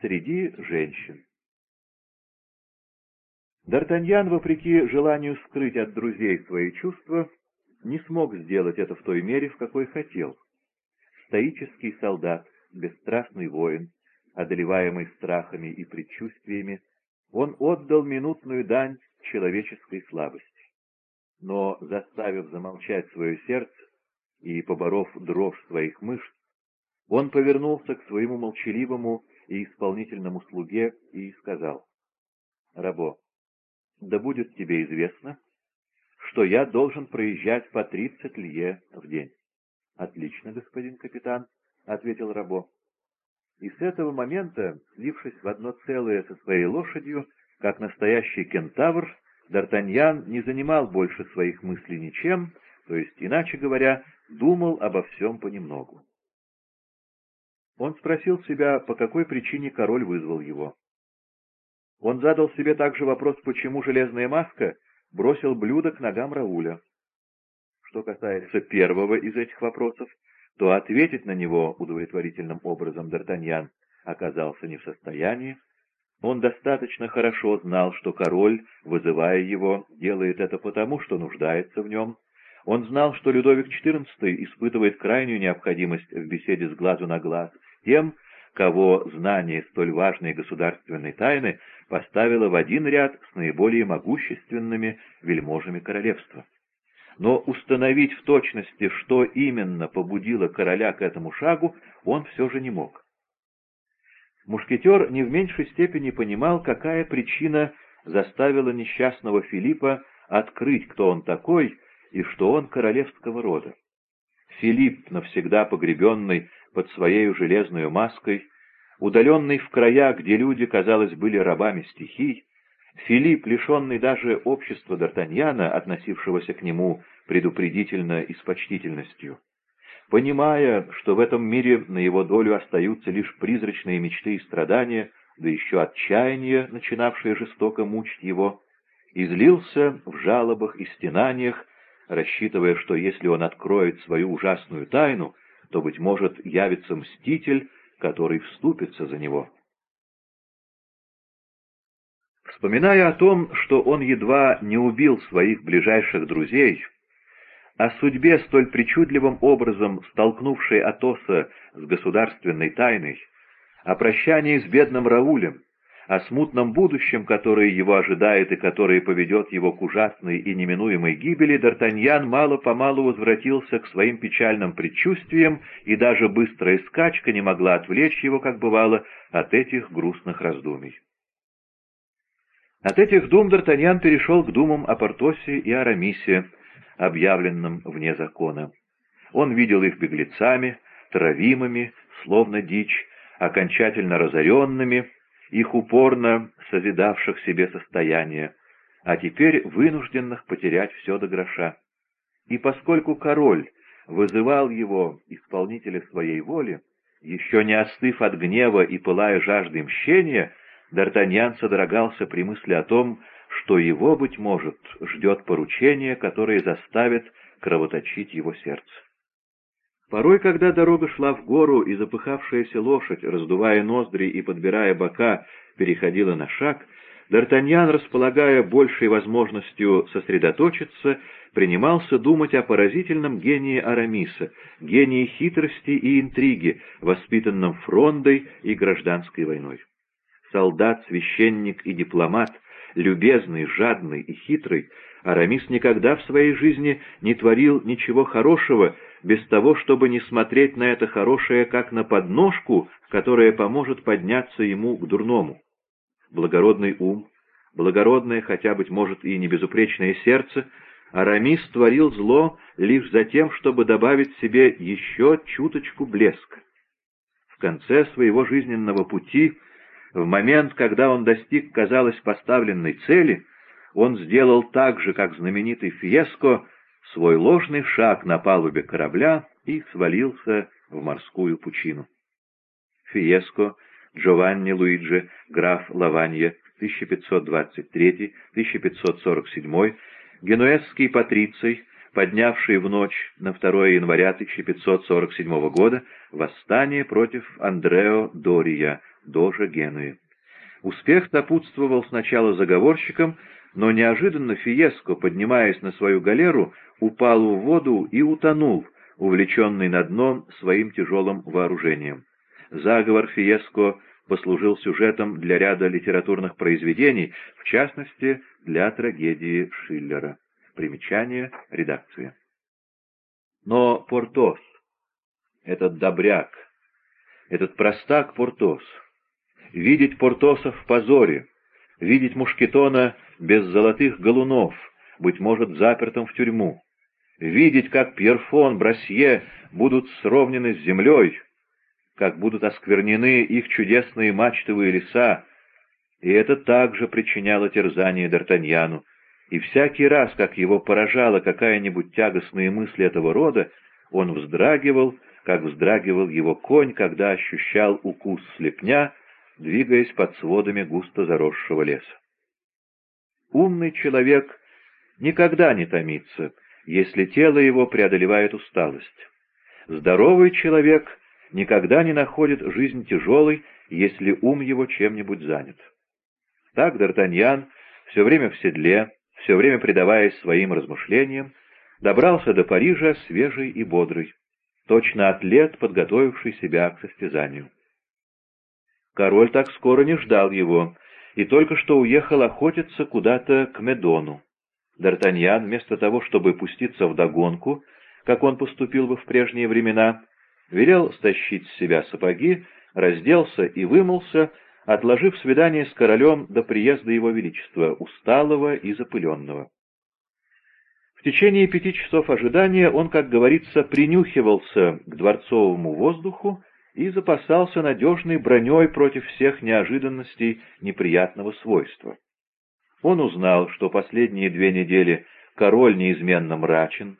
среди женщин. Д'Артаньян, вопреки желанию скрыть от друзей свои чувства, не смог сделать это в той мере, в какой хотел. Стоический солдат, бесстрастный воин, одолеваемый страхами и предчувствиями, он отдал минутную дань человеческой слабости. Но, заставив замолчать свое сердце и поборов дрожь своих мышц, он повернулся к своему молчаливому и исполнительному слуге и сказал, «Рабо, да будет тебе известно, что я должен проезжать по тридцать лье в день». «Отлично, господин капитан», — ответил Рабо. И с этого момента, слившись в одно целое со своей лошадью, как настоящий кентавр, Д'Артаньян не занимал больше своих мыслей ничем, то есть, иначе говоря, думал обо всем понемногу. Он спросил себя, по какой причине король вызвал его. Он задал себе также вопрос, почему железная маска бросил блюдо к ногам Рауля. Что касается первого из этих вопросов, то ответить на него удовлетворительным образом Д'Артаньян оказался не в состоянии. Он достаточно хорошо знал, что король, вызывая его, делает это потому, что нуждается в нем. Он знал, что Людовик XIV испытывает крайнюю необходимость в беседе с глазу на глаз тем, кого знание столь важной государственной тайны поставило в один ряд с наиболее могущественными вельможами королевства но установить в точности, что именно побудило короля к этому шагу, он все же не мог. Мушкетер не в меньшей степени понимал, какая причина заставила несчастного Филиппа открыть, кто он такой и что он королевского рода. Филипп, навсегда погребенный под своей железной маской, удаленный в края, где люди, казалось, были рабами стихий, Филипп, лишенный даже общества Д'Артаньяна, относившегося к нему предупредительно и с почтительностью, понимая, что в этом мире на его долю остаются лишь призрачные мечты и страдания, да еще отчаяние, начинавшее жестоко мучить его, излился в жалобах и стенаниях, рассчитывая, что если он откроет свою ужасную тайну, то, быть может, явится мститель, который вступится за него. Вспоминая о том, что он едва не убил своих ближайших друзей, о судьбе, столь причудливым образом столкнувшей Атоса с государственной тайной, о прощании с бедным Раулем, о смутном будущем, которое его ожидает и которое поведет его к ужасной и неминуемой гибели, Д'Артаньян мало-помалу возвратился к своим печальным предчувствиям, и даже быстрая скачка не могла отвлечь его, как бывало, от этих грустных раздумий. От этих дум Д'Артаньян перешел к думам о Портосе и Арамисе, объявленном вне закона. Он видел их беглецами, травимыми, словно дичь, окончательно разоренными, их упорно созидавших себе состояние, а теперь вынужденных потерять все до гроша. И поскольку король вызывал его, исполнителя своей воли, еще не остыв от гнева и пылая жаждой мщения, Д'Артаньян содрогался при мысли о том, что его, быть может, ждет поручение, которое заставит кровоточить его сердце. Порой, когда дорога шла в гору, и запыхавшаяся лошадь, раздувая ноздри и подбирая бока, переходила на шаг, Д'Артаньян, располагая большей возможностью сосредоточиться, принимался думать о поразительном гении Арамиса, гении хитрости и интриги, воспитанном фрондой и гражданской войной. Солдат, священник и дипломат — любезный, жадный и хитрый, Арамис никогда в своей жизни не творил ничего хорошего, без того, чтобы не смотреть на это хорошее как на подножку, которая поможет подняться ему к дурному. Благородный ум, благородное, хотя, быть может, и не безупречное сердце, Арамис творил зло лишь за тем, чтобы добавить себе еще чуточку блеска. В конце своего жизненного пути в момент, когда он достиг, казалось, поставленной цели, он сделал так же, как знаменитый Фиеско, свой ложный шаг на палубе корабля и свалился в морскую пучину. Фиеско, Джованни Луиджи, граф Лаванье, 1523-1547, генуэзский патриций, поднявший в ночь на 2 января 1547 года восстание против Андрео Дория, дожа Генуи. Успех сопутствовал сначала заговорщикам, но неожиданно Фиеско, поднимаясь на свою галеру, упал в воду и утонул, увлеченный на дно своим тяжелым вооружением. Заговор Фиеско послужил сюжетом для ряда литературных произведений, в частности, для трагедии Шиллера. Примечание редакции. Но Портос, этот добряк, этот простак Портос, видеть Портоса в позоре, видеть Мушкетона без золотых галунов, быть может, запертым в тюрьму, видеть, как Пьерфон, Брасье будут сровнены с землей, как будут осквернены их чудесные мачтовые леса, и это также причиняло терзание Д'Артаньяну, и всякий раз, как его поражала какая-нибудь тягостная мысль этого рода, он вздрагивал, как вздрагивал его конь, когда ощущал укус слепня, двигаясь под сводами густо заросшего леса. Умный человек никогда не томится, если тело его преодолевает усталость. Здоровый человек никогда не находит жизнь тяжелой, если ум его чем-нибудь занят. Так Д'Артаньян, все время в седле, все время предаваясь своим размышлениям, добрался до Парижа свежий и бодрый, точно атлет, подготовивший себя к состязанию. Король так скоро не ждал его, и только что уехал охотиться куда-то к Медону. Д'Артаньян, вместо того, чтобы пуститься в догонку, как он поступил бы в прежние времена, велел стащить с себя сапоги, разделся и вымылся, отложив свидание с королем до приезда его величества, усталого и запыленного. В течение пяти часов ожидания он, как говорится, принюхивался к дворцовому воздуху и запасался надежной броней против всех неожиданностей неприятного свойства. Он узнал, что последние две недели король неизменно мрачен,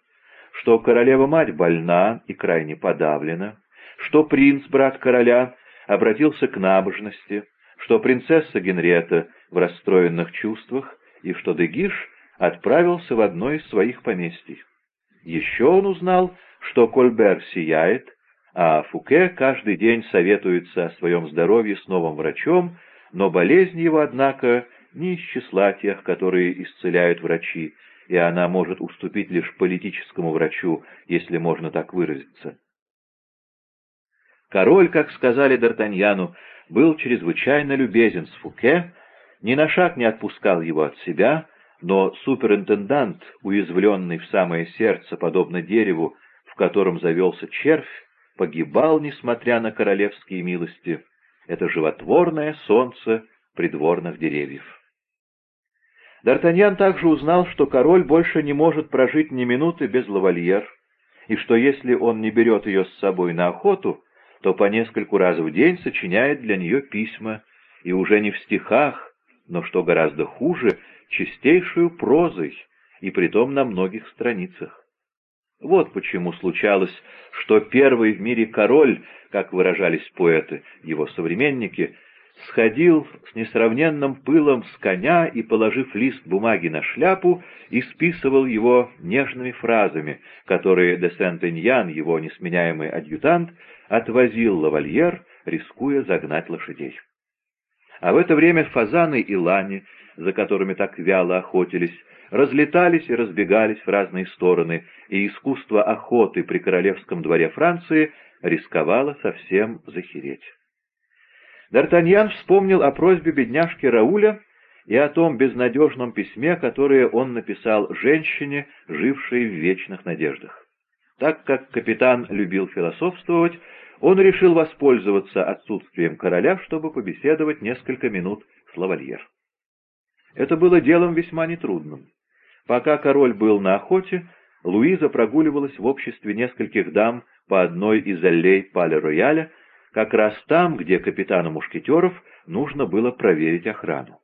что королева-мать больна и крайне подавлена, что принц, брат короля, обратился к набожности, что принцесса Генрета в расстроенных чувствах и что Дегиш отправился в одно из своих поместий. Еще он узнал, что Кольбер сияет, а Фуке каждый день советуется о своем здоровье с новым врачом, но болезнь его, однако, не из числа тех, которые исцеляют врачи, и она может уступить лишь политическому врачу, если можно так выразиться. Король, как сказали Д'Артаньяну, был чрезвычайно любезен с Фуке, ни на шаг не отпускал его от себя, но суперинтендант, уязвленный в самое сердце, подобно дереву, в котором завелся червь, погибал, несмотря на королевские милости. Это животворное солнце придворных деревьев. Д'Артаньян также узнал, что король больше не может прожить ни минуты без лавальер, и что если он не берет ее с собой на охоту, то по нескольку раз в день сочиняет для нее письма, и уже не в стихах, но, что гораздо хуже, чистейшую прозой, и притом на многих страницах. Вот почему случалось, что первый в мире король, как выражались поэты, его современники, сходил с несравненным пылом с коня и, положив лист бумаги на шляпу, исписывал его нежными фразами, которые де Сент-Эньян, его несменяемый адъютант, отвозил лавальер, рискуя загнать лошадей. А в это время фазаны и лани, за которыми так вяло охотились, разлетались и разбегались в разные стороны, и искусство охоты при королевском дворе Франции рисковало совсем захереть. Д'Артаньян вспомнил о просьбе бедняжки Рауля и о том безнадежном письме, которое он написал женщине, жившей в вечных надеждах. Так как капитан любил философствовать, он решил воспользоваться отсутствием короля, чтобы побеседовать несколько минут с лавальер. Это было делом весьма нетрудным. Пока король был на охоте, Луиза прогуливалась в обществе нескольких дам по одной из аллей Пале-Рояля, как раз там, где капитану мушкетеров нужно было проверить охрану.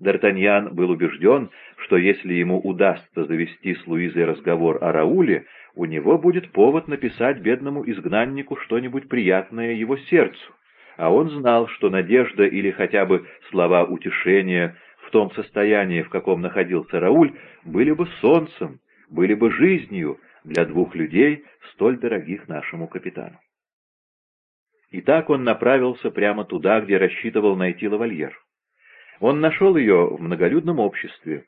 Д'Артаньян был убежден, что если ему удастся завести с Луизой разговор о Рауле, у него будет повод написать бедному изгнаннику что-нибудь приятное его сердцу, а он знал, что надежда или хотя бы слова утешения в том состоянии, в каком находился Рауль, были бы солнцем, были бы жизнью для двух людей, столь дорогих нашему капитану. И так он направился прямо туда, где рассчитывал найти лавальер. Он нашел ее в многолюдном обществе.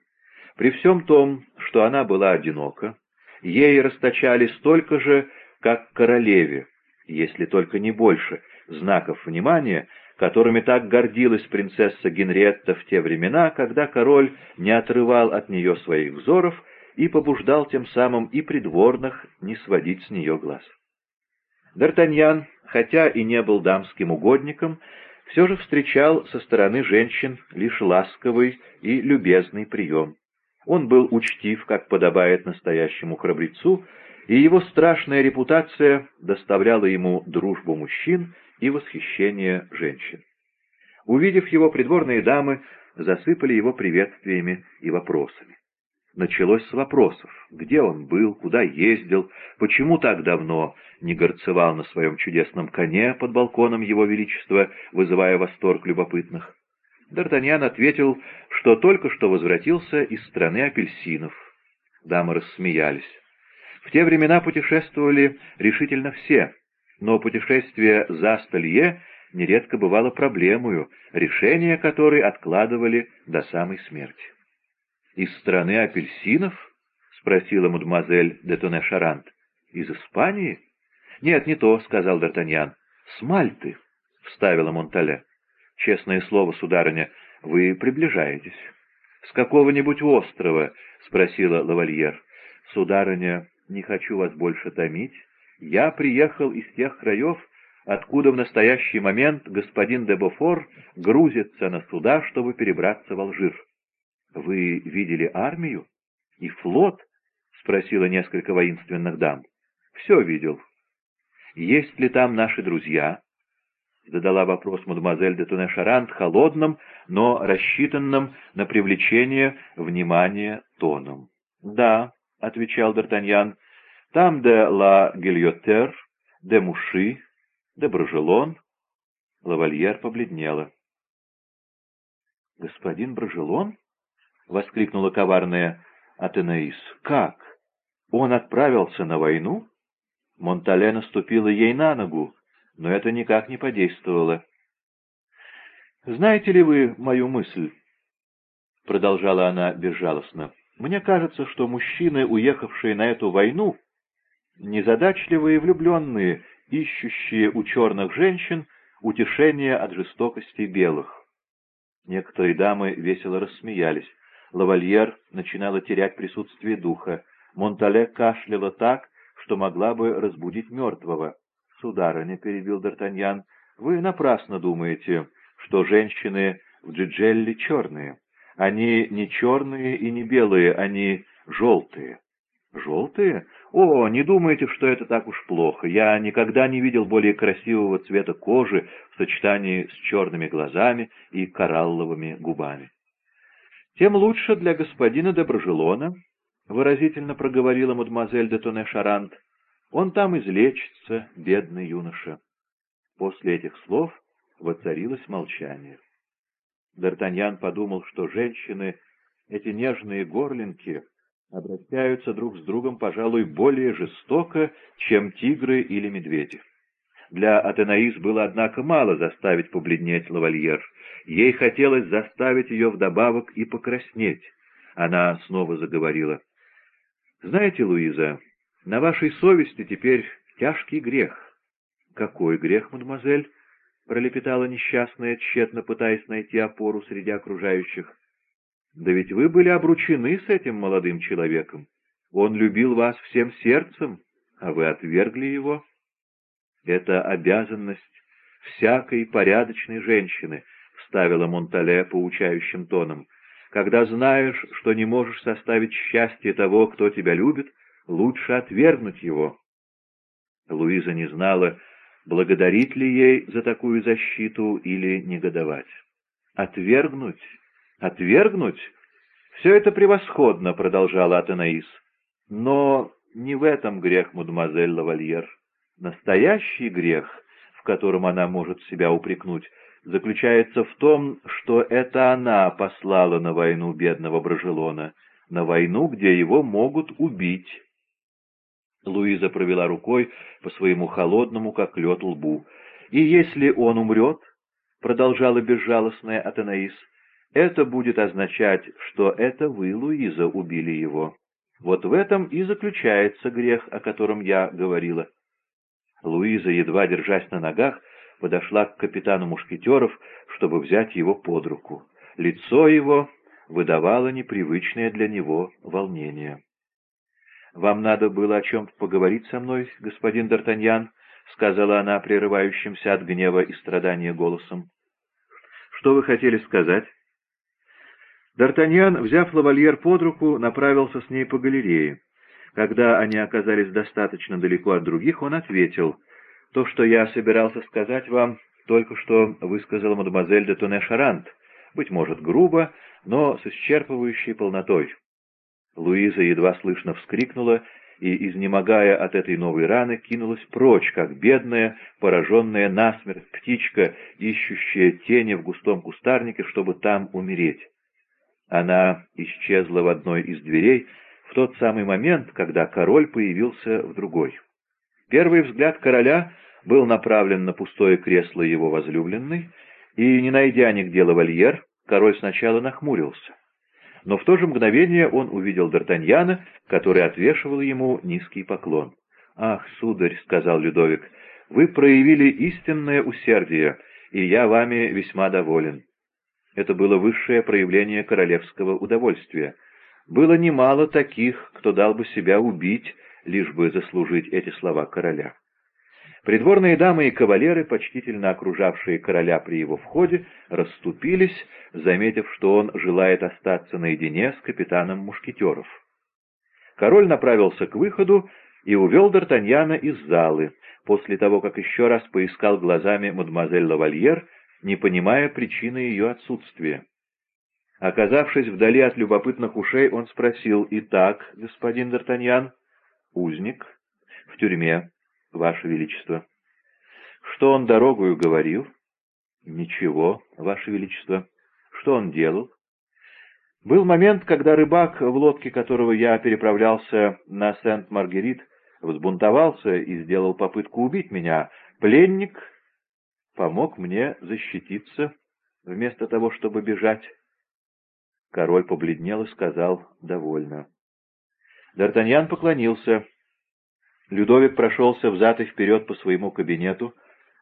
При всем том, что она была одинока, ей расточали столько же, как королеве, если только не больше, знаков внимания, которыми так гордилась принцесса Генриетта в те времена, когда король не отрывал от нее своих взоров и побуждал тем самым и придворных не сводить с нее глаз. Д'Артаньян, хотя и не был дамским угодником, все же встречал со стороны женщин лишь ласковый и любезный прием. Он был учтив, как подобает настоящему храбрецу, и его страшная репутация доставляла ему дружбу мужчин и восхищение женщин. Увидев его, придворные дамы засыпали его приветствиями и вопросами. Началось с вопросов, где он был, куда ездил, почему так давно не горцевал на своем чудесном коне под балконом его величества, вызывая восторг любопытных. Д'Артаньян ответил, что только что возвратился из страны апельсинов. Дамы рассмеялись. В те времена путешествовали решительно все, но путешествие за Столье нередко бывало проблемою, решение которой откладывали до самой смерти. «Из страны апельсинов?» — спросила мадемуазель де Тоне-Шарант. «Из Испании?» «Нет, не то», — сказал Д'Артаньян. «С Мальты», — вставила Монтале. «Честное слово, сударыня, вы приближаетесь». «С какого-нибудь острова?» — спросила лавальер. «Сударыня, не хочу вас больше томить. Я приехал из тех краев, откуда в настоящий момент господин де Бофор грузится на суда, чтобы перебраться в Алжир. «Вы видели армию? И флот?» — спросила несколько воинственных дам. «Все видел». «Есть ли там наши друзья?» — задала вопрос мадемуазель де Туне-Шарант холодным, но рассчитанным на привлечение внимания тоном. «Да», — отвечал Д'Артаньян, — «там де ла Гильотер, де Муши, де Брожелон». Лавальер побледнела. «Господин Брожелон?» — воскликнула коварная Атенаис. «Как? Он отправился на войну?» Монтале наступила ей на ногу, но это никак не подействовало. «Знаете ли вы мою мысль?» — продолжала она безжалостно. «Мне кажется, что мужчины, уехавшие на эту войну, незадачливые влюбленные, ищущие у черных женщин утешение от жестокости белых». Некоторые дамы весело рассмеялись. Лавальер начинала терять присутствие духа. Монтале кашляла так, что могла бы разбудить мертвого. — Сударыня, — перебил Д'Артаньян, — вы напрасно думаете, что женщины в Джиджелле черные. Они не черные и не белые, они желтые. Желтые? О, не думайте, что это так уж плохо. Я никогда не видел более красивого цвета кожи в сочетании с черными глазами и коралловыми губами. «Тем лучше для господина Доброжелона», — выразительно проговорила мадемуазель де Тоне Шарант. «Он там излечится, бедный юноша». После этих слов воцарилось молчание. Д'Артаньян подумал, что женщины, эти нежные горлинки, обращаются друг с другом, пожалуй, более жестоко, чем тигры или медведи. Для Атенаис было, однако, мало заставить побледнеть лавальер. Ей хотелось заставить ее вдобавок и покраснеть. Она снова заговорила. «Знаете, Луиза, на вашей совести теперь тяжкий грех». «Какой грех, мадемуазель?» — пролепетала несчастная, тщетно пытаясь найти опору среди окружающих. «Да ведь вы были обручены с этим молодым человеком. Он любил вас всем сердцем, а вы отвергли его». Это обязанность всякой порядочной женщины, вставила Монтале поучающим тоном. Когда знаешь, что не можешь составить счастье того, кто тебя любит, лучше отвергнуть его. Луиза не знала, благодарить ли ей за такую защиту или негодовать. «Отвергнуть? Отвергнуть? Все это превосходно», — продолжала Атанаис. «Но не в этом грех, мадемуазель Лавальер. Настоящий грех, в котором она может себя упрекнуть, заключается в том, что это она послала на войну бедного Брожелона, на войну, где его могут убить. Луиза провела рукой по своему холодному, как лед, лбу. И если он умрет, — продолжала безжалостная Атанаис, — это будет означать, что это вы, Луиза, убили его. Вот в этом и заключается грех, о котором я говорила. Луиза, едва держась на ногах, подошла к капитану мушкетеров, чтобы взять его под руку. Лицо его выдавало непривычное для него волнение. «Вам надо было о чем-то поговорить со мной, господин Д'Артаньян?» — сказала она прерывающимся от гнева и страдания голосом. «Что вы хотели сказать?» Д'Артаньян, взяв лавальер под руку, направился с ней по галерее. Когда они оказались достаточно далеко от других, он ответил, «То, что я собирался сказать вам, только что высказала мадемуазель де Тоне Шарант, быть может, грубо, но с исчерпывающей полнотой». Луиза едва слышно вскрикнула и, изнемогая от этой новой раны, кинулась прочь, как бедная, пораженная насмерть птичка, ищущая тени в густом кустарнике, чтобы там умереть. Она исчезла в одной из дверей в тот самый момент, когда король появился в другой. Первый взгляд короля был направлен на пустое кресло его возлюбленной, и, не найдя нигде лавальер, король сначала нахмурился но в то же мгновение он увидел Д'Артаньяна, который отвешивал ему низкий поклон. «Ах, сударь», — сказал Людовик, — «вы проявили истинное усердие, и я вами весьма доволен». Это было высшее проявление королевского удовольствия. Было немало таких, кто дал бы себя убить, лишь бы заслужить эти слова короля. Придворные дамы и кавалеры, почтительно окружавшие короля при его входе, расступились, заметив, что он желает остаться наедине с капитаном мушкетеров. Король направился к выходу и увел Д'Артаньяна из залы, после того, как еще раз поискал глазами мадемуазель Лавальер, не понимая причины ее отсутствия. Оказавшись вдали от любопытных ушей, он спросил, «Итак, господин Д'Артаньян, узник, в тюрьме, Ваше Величество. Что он дорогою говорил? Ничего, Ваше Величество. Что он делал? Был момент, когда рыбак, в лодке которого я переправлялся на Сент-Маргерит, взбунтовался и сделал попытку убить меня. Пленник помог мне защититься, вместо того, чтобы бежать. Король побледнел и сказал «довольно». Д'Артаньян поклонился. Людовик прошелся взад и вперед по своему кабинету.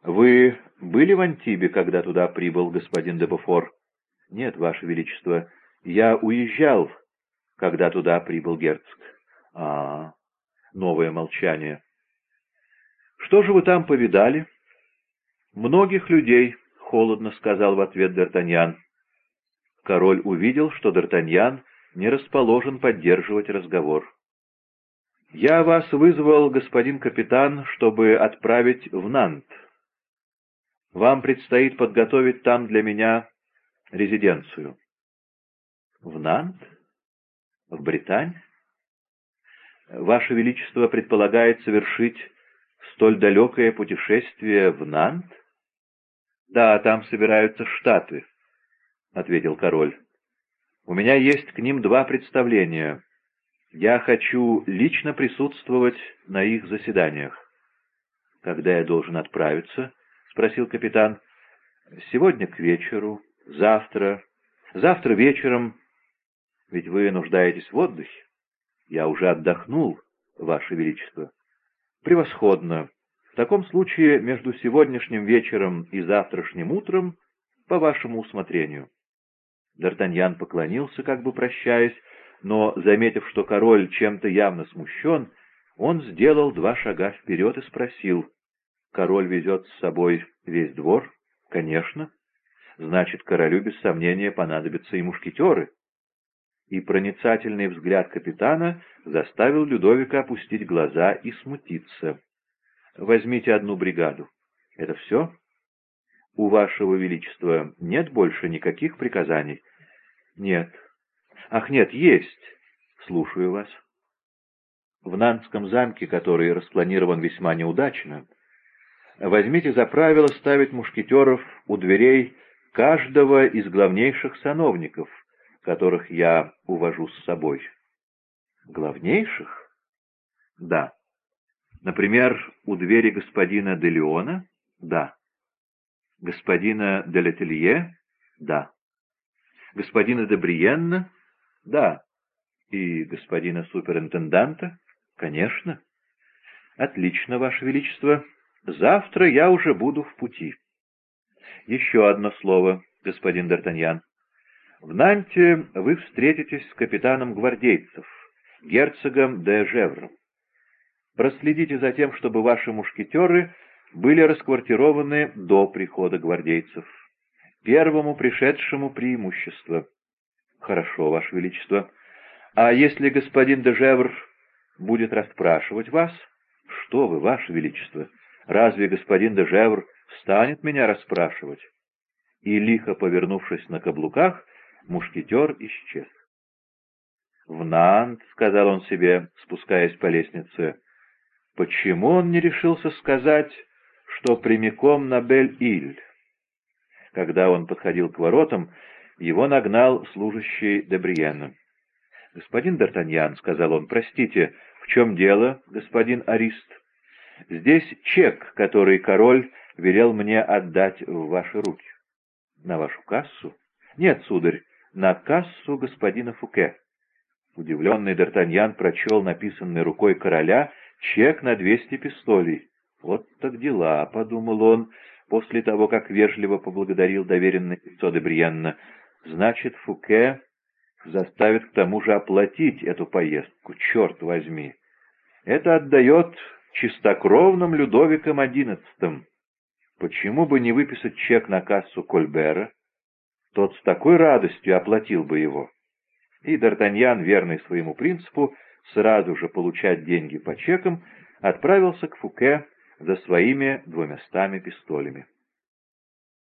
«Вы были в Антибе, когда туда прибыл господин Дебофор?» «Нет, Ваше Величество, я уезжал, когда туда прибыл герцог». «А, новое молчание». «Что же вы там повидали?» «Многих людей», — холодно сказал в ответ Д'Артаньян. Король увидел, что Д'Артаньян не расположен поддерживать разговор. «Я вас вызвал, господин капитан, чтобы отправить в Нант. Вам предстоит подготовить там для меня резиденцию». «В Нант? В Британь?» «Ваше Величество предполагает совершить столь далекое путешествие в Нант?» «Да, там собираются Штаты», — ответил король. «У меня есть к ним два представления». Я хочу лично присутствовать на их заседаниях. — Когда я должен отправиться? — спросил капитан. — Сегодня к вечеру, завтра, завтра вечером. Ведь вы нуждаетесь в отдыхе. Я уже отдохнул, Ваше Величество. Превосходно. В таком случае между сегодняшним вечером и завтрашним утром по вашему усмотрению. Д'Артаньян поклонился, как бы прощаясь, но, заметив, что король чем-то явно смущен, он сделал два шага вперед и спросил. «Король везет с собой весь двор?» «Конечно. Значит, королю без сомнения понадобятся и мушкетеры». И проницательный взгляд капитана заставил Людовика опустить глаза и смутиться. «Возьмите одну бригаду. Это все?» «У вашего величества нет больше никаких приказаний?» «Нет», Ах, нет, есть. Слушаю вас. В Нанском замке, который распланирован весьма неудачно, возьмите за правило ставить мушкетеров у дверей каждого из главнейших сановников, которых я увожу с собой. Главнейших? Да. Например, у двери господина Делеона? Да. Господина де Летелье? Да. Господина де Бриенна? Да. И господина суперинтенданта? Конечно. Отлично, Ваше Величество. Завтра я уже буду в пути. Еще одно слово, господин Д'Артаньян. В Нанте вы встретитесь с капитаном гвардейцев, герцогом де Жевром. Проследите за тем, чтобы ваши мушкетеры были расквартированы до прихода гвардейцев. Первому пришедшему преимущество. Хорошо, Ваше Величество. А если господин де Жевр будет расспрашивать вас? Что вы, Ваше Величество? Разве господин де Жевр станет меня расспрашивать? И, лихо повернувшись на каблуках, мушкетер исчез. «В Нант», — сказал он себе, спускаясь по лестнице, — «почему он не решился сказать, что прямиком на Бель-Иль?» Когда он подходил к воротам, его нагнал служащий Дебриена. «Господин Д'Артаньян», — сказал он, — «простите, в чем дело, господин Арист? Здесь чек, который король велел мне отдать в ваши руки». «На вашу кассу?» «Нет, сударь, на кассу господина Фуке». Удивленный Д'Артаньян прочел написанный рукой короля чек на двести пистолей. «Вот так дела», — подумал он, после того, как вежливо поблагодарил доверенное лицо Дебриенна. «Значит, Фуке заставит к тому же оплатить эту поездку, черт возьми. Это отдает чистокровным Людовиком XI. Почему бы не выписать чек на кассу Кольбера? Тот с такой радостью оплатил бы его. И Д'Артаньян, верный своему принципу, сразу же получать деньги по чекам, отправился к Фуке за своими двумястами пистолями.